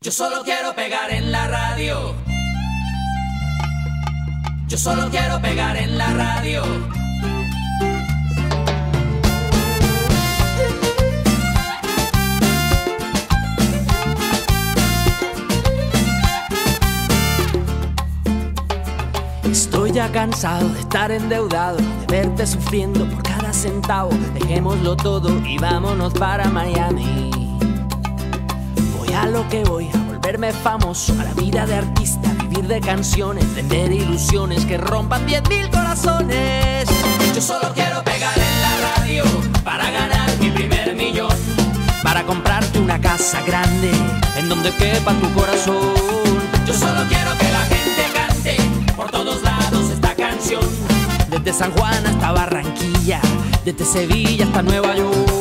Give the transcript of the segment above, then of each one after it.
Yo solo quiero pegar en la radio. Yo solo quiero pegar en la radio. Estoy ya cansado de estar endeudado, de verte sufriendo por cada centavo. Dejémoslo todo y vámonos para Miami. A lo que voy, a volverme famoso, a la vida de artista, vivir de canciones, vender ilusiones que rompan 10.000 corazones. Yo solo quiero pegar en la radio para ganar mi primer millón. Para comprarte una casa grande en donde quepa tu corazón. Yo solo quiero que la gente cante por todos lados esta canción. Desde San Juan hasta Barranquilla, desde Sevilla hasta Nueva York.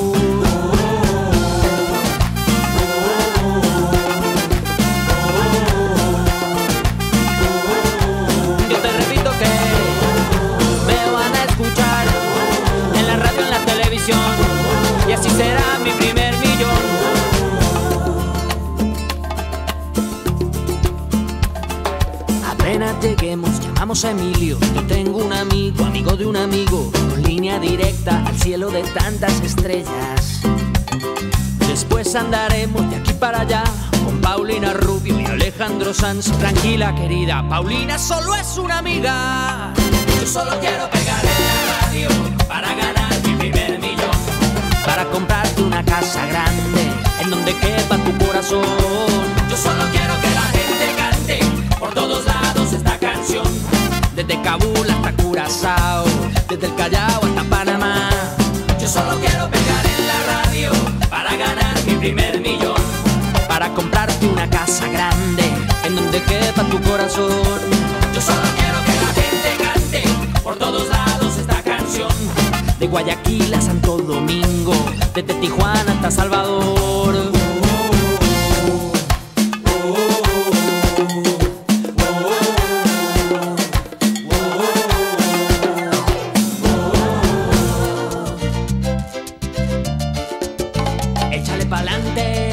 Emilio. Yo tengo un amigo, amigo de un amigo, con línea directa al cielo de tantas estrellas. Después andaremos de aquí para allá con Paulina Rubio y Alejandro Sanz. Tranquila, querida, Paulina solo es una amiga. Yo solo quiero pegar en la radio para ganar mi primer millón. Para comprarte una casa grande en donde quepa Desde Kabul hasta Curazao, desde el Callao hasta Panamá. Yo solo quiero pegar en la radio para ganar mi primer millón. Para comprarte una casa grande en donde quepa tu corazón. Yo solo quiero que la gente cante por todos lados esta canción. De Guayaquil a Santo Domingo, desde Tijuana hasta Salvador. Pa'lante.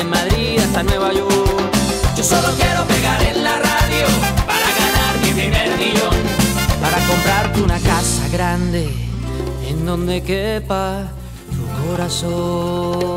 Desde Madrid hasta Nueva York. Yo solo quiero pegar en la radio para ganar mi primer millón. Para comprarte una casa grande en donde quepa tu corazón.